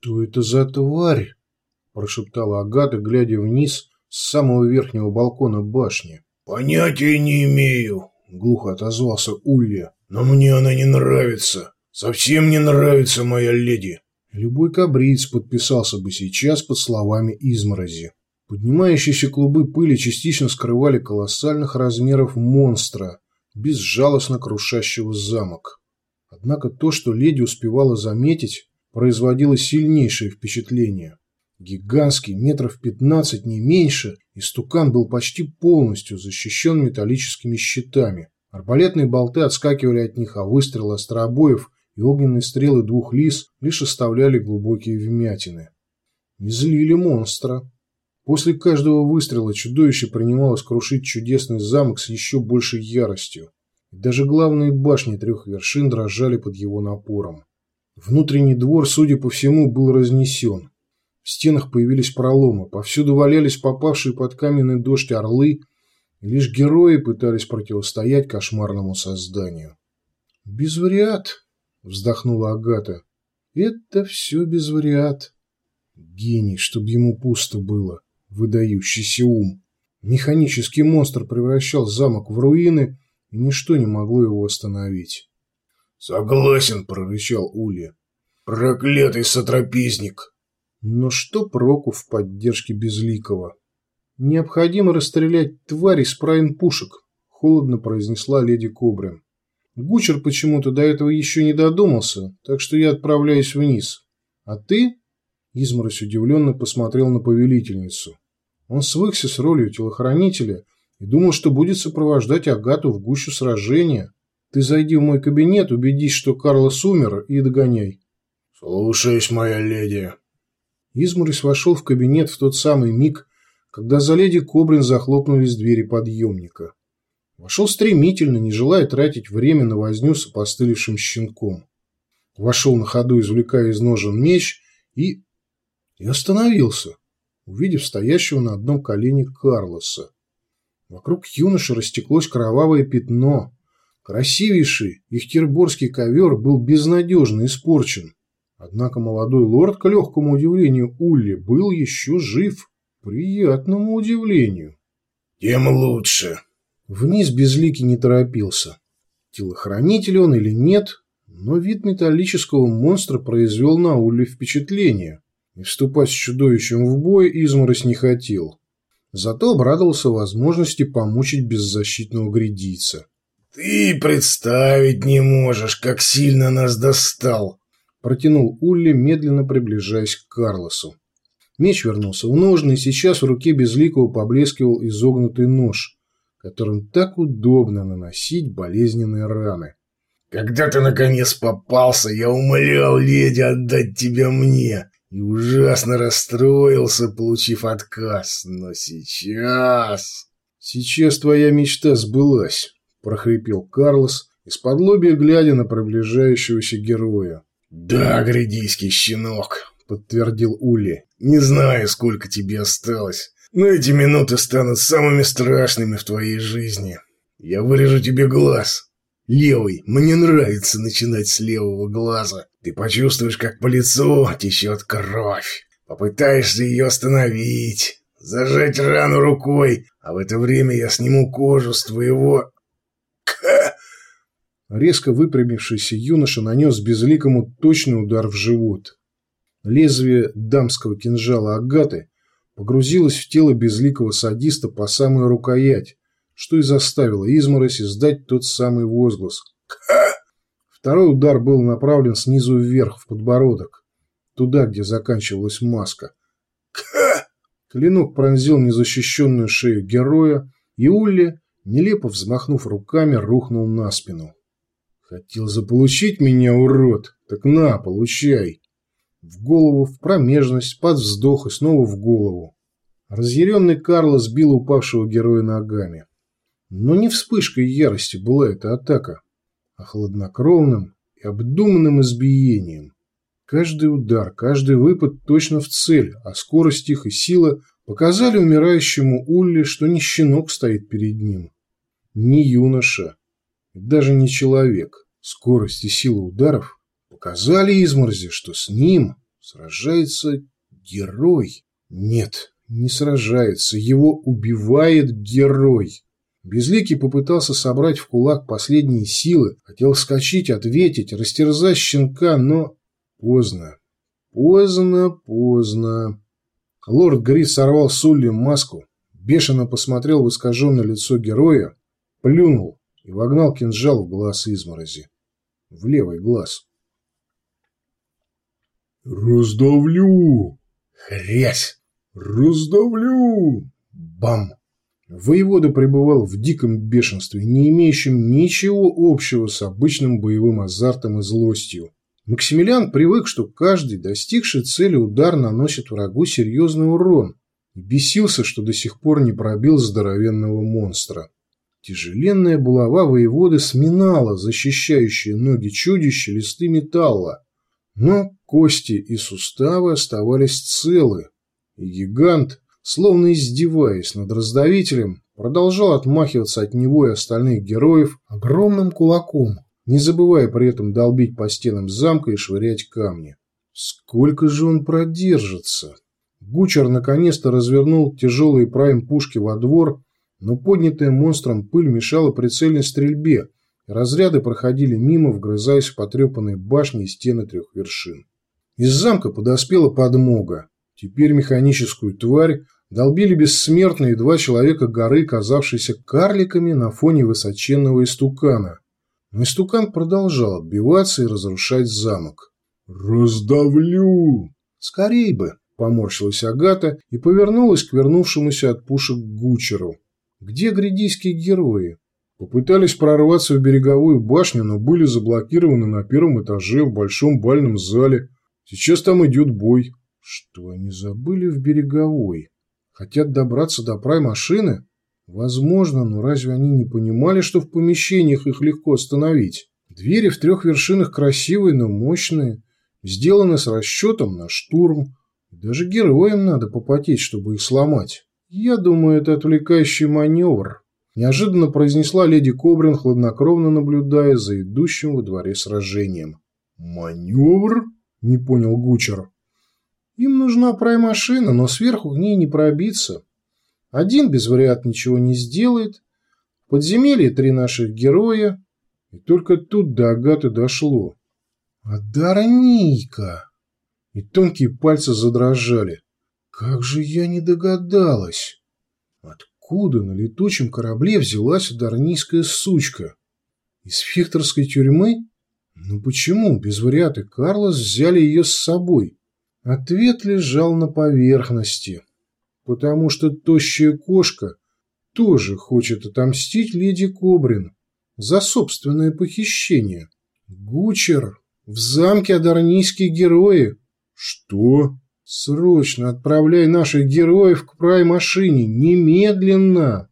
«Что это за тварь?» – прошептала Агата, глядя вниз с самого верхнего балкона башни. «Понятия не имею», – глухо отозвался Улья. «Но мне она не нравится. Совсем не нравится моя леди». Любой кабриц подписался бы сейчас под словами изморози. Поднимающиеся клубы пыли частично скрывали колоссальных размеров монстра, безжалостно крушащего замок. Однако то, что леди успевала заметить, производило сильнейшее впечатление. Гигантский, метров пятнадцать, не меньше, истукан был почти полностью защищен металлическими щитами. Арбалетные болты отскакивали от них, а выстрелы острообоев и огненные стрелы двух лис лишь оставляли глубокие вмятины. И злили монстра. После каждого выстрела чудовище принималось крушить чудесный замок с еще большей яростью. И даже главные башни трех вершин дрожали под его напором. Внутренний двор, судя по всему, был разнесен. В стенах появились проломы, повсюду валялись попавшие под каменный дождь орлы, и лишь герои пытались противостоять кошмарному созданию. «Без вариат», — вздохнула Агата. «Это все без вариат». Гений, чтобы ему пусто было выдающийся ум. Механический монстр превращал замок в руины, и ничто не могло его остановить. «Согласен», — прорычал Ули. «Проклятый сотрапезник!» Но что проку в поддержке Безликого? «Необходимо расстрелять твари с прайн-пушек», — холодно произнесла леди Кобрин. Гучер почему-то до этого еще не додумался, так что я отправляюсь вниз. А ты Изморозь удивленно посмотрел на повелительницу. Он свыкся с ролью телохранителя и думал, что будет сопровождать Агату в гущу сражения. Ты зайди в мой кабинет, убедись, что Карлос умер, и догоняй. Слушаюсь, моя леди. Изморозь вошел в кабинет в тот самый миг, когда за леди Кобрин захлопнулись двери подъемника. Вошел стремительно, не желая тратить время на возню с опостылевшим щенком. Вошел на ходу, извлекая из ножен меч, и и остановился, увидев стоящего на одном колене Карлоса. Вокруг юноши растеклось кровавое пятно. Красивейший ихтерборский ковер был безнадежно испорчен. Однако молодой лорд, к легкому удивлению Улли, был еще жив. Приятному удивлению. «Тем лучше». Вниз безликий не торопился. Телохранитель он или нет, но вид металлического монстра произвел на Улли впечатление и вступать с чудовищем в бой изморозь не хотел. Зато обрадовался возможности помучить беззащитного грядийца. «Ты представить не можешь, как сильно нас достал!» Протянул Улли, медленно приближаясь к Карлосу. Меч вернулся в ножны, и сейчас в руке Безликого поблескивал изогнутый нож, которым так удобно наносить болезненные раны. «Когда ты наконец попался, я умолял леди отдать тебя мне и ужасно расстроился, получив отказ. Но сейчас... Сейчас твоя мечта сбылась, прохрипел Карлос, из-под глядя на приближающегося героя. Да, грядийский щенок, подтвердил Ули. Не знаю, сколько тебе осталось, но эти минуты станут самыми страшными в твоей жизни. Я вырежу тебе глаз, Левый. Мне нравится начинать с левого глаза. Ты почувствуешь, как по лицу течет кровь. Попытаешься ее остановить, зажать рану рукой, а в это время я сниму кожу с твоего... Ка! Резко выпрямившийся юноша нанес безликому точный удар в живот. Лезвие дамского кинжала Агаты погрузилось в тело безликого садиста по самую рукоять, что и заставило изморозь издать тот самый возглас. Второй удар был направлен снизу вверх, в подбородок, туда, где заканчивалась маска. Клинок пронзил незащищенную шею героя, и Улли, нелепо взмахнув руками, рухнул на спину. «Хотел заполучить меня, урод? Так на, получай!» В голову, в промежность, под вздох и снова в голову. Разъяренный Карло сбил упавшего героя ногами. Но не вспышкой ярости была эта атака, а хладнокровным и обдуманным избиением. Каждый удар, каждый выпад точно в цель, а скорость их и сила показали умирающему Улли, что не щенок стоит перед ним, не юноша, даже не человек. Скорость и сила ударов показали изморзи, что с ним, Сражается герой. Нет, не сражается, его убивает герой. Безликий попытался собрать в кулак последние силы, хотел вскочить, ответить, растерзать щенка, но поздно. Поздно, поздно. Лорд Грит сорвал с Улли маску, бешено посмотрел в искаженное лицо героя, плюнул и вогнал кинжал в глаз изморози. В левый глаз. «Раздавлю!» «Хрясь!» «Раздавлю!» Бам! Воевода пребывал в диком бешенстве, не имеющем ничего общего с обычным боевым азартом и злостью. Максимилиан привык, что каждый, достигший цели удар, наносит врагу серьезный урон, и бесился, что до сих пор не пробил здоровенного монстра. Тяжеленная булава воеводы сминала защищающие ноги чудища листы металла, но кости и суставы оставались целы, и гигант, словно издеваясь над раздавителем, продолжал отмахиваться от него и остальных героев огромным кулаком, не забывая при этом долбить по стенам замка и швырять камни. Сколько же он продержится? Гучер наконец-то развернул тяжелые прайм-пушки во двор, но поднятая монстром пыль мешала прицельной стрельбе, разряды проходили мимо, вгрызаясь в потрепанные башни и стены трех вершин. Из замка подоспела подмога. Теперь механическую тварь долбили бессмертные два человека горы, казавшиеся карликами на фоне высоченного истукана. Но истукан продолжал отбиваться и разрушать замок. «Раздавлю!» «Скорей бы!» – поморщилась Агата и повернулась к вернувшемуся от пушек Гучеру. «Где грядийские герои?» Попытались прорваться в береговую башню, но были заблокированы на первом этаже в большом бальном зале. Сейчас там идет бой. Что они забыли в береговой? Хотят добраться до прай-машины? Возможно, но разве они не понимали, что в помещениях их легко остановить? Двери в трех вершинах красивые, но мощные, сделаны с расчетом на штурм. Даже героям надо попотеть, чтобы их сломать. Я думаю, это отвлекающий маневр. Неожиданно произнесла леди Кобрин, хладнокровно наблюдая за идущим во дворе сражением. «Маневр?» – не понял Гучер. Им нужна прайм-машина, но сверху к ней не пробиться. Один без вариат ничего не сделает. В подземелье три наших героя. И только тут до Агаты дошло. А Дарнийка! И тонкие пальцы задрожали. Как же я не догадалась! Откуда на летучем корабле взялась дарнийская сучка? Из фихтерской тюрьмы? Ну почему без вариаты Карлос взяли ее с собой? Ответ лежал на поверхности, потому что тощая кошка тоже хочет отомстить леди Кобрин за собственное похищение. Гучер, в замке Адарнийские герои. Что? Срочно отправляй наших героев к прай-машине, немедленно!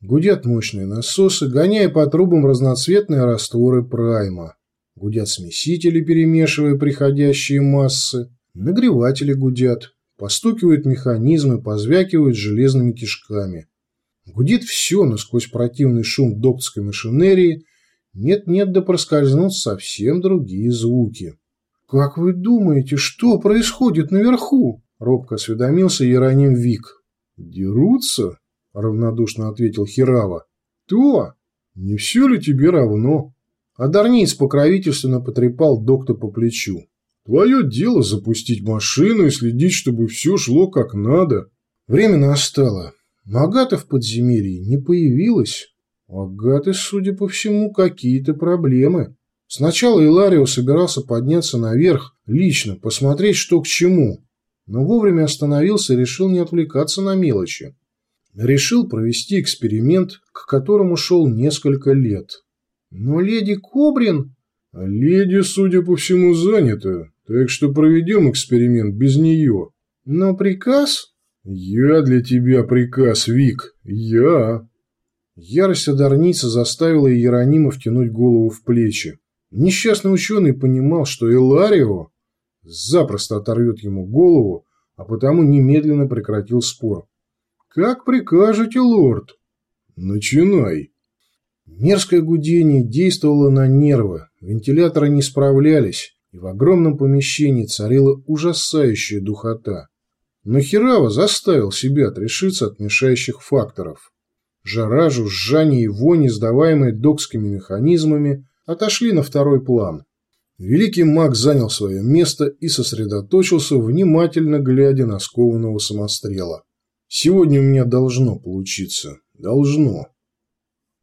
Гудят мощные насосы, гоняя по трубам разноцветные растворы прайма. Гудят смесители, перемешивая приходящие массы. Нагреватели гудят. Постукивают механизмы, позвякивают железными кишками. Гудит все, но сквозь противный шум доктской машинерии нет-нет да проскользнут совсем другие звуки. «Как вы думаете, что происходит наверху?» – робко осведомился Иероним Вик. «Дерутся?» – равнодушно ответил Хирава. «То? Не все ли тебе равно?» А Дарниц покровительственно потрепал доктор по плечу. «Твое дело запустить машину и следить, чтобы все шло как надо». Время настало. Но Агата в подземелье не появилась. У Агаты, судя по всему, какие-то проблемы. Сначала Иларио собирался подняться наверх, лично, посмотреть, что к чему. Но вовремя остановился и решил не отвлекаться на мелочи. Решил провести эксперимент, к которому шел несколько лет. Но леди Кобрин... Леди, судя по всему, занята, так что проведем эксперимент без нее. Но приказ... Я для тебя приказ, Вик. Я. Ярость одарницы заставила Иеронима втянуть голову в плечи. Несчастный ученый понимал, что Эларио запросто оторвет ему голову, а потому немедленно прекратил спор. «Как прикажете, лорд?» «Начинай». Мерзкое гудение действовало на нервы, вентиляторы не справлялись, и в огромном помещении царила ужасающая духота. Но Хирава заставил себя отрешиться от мешающих факторов. Жара, жужжание и вонь, издаваемые докскими механизмами, отошли на второй план. Великий маг занял свое место и сосредоточился, внимательно глядя на скованного самострела. «Сегодня у меня должно получиться. Должно».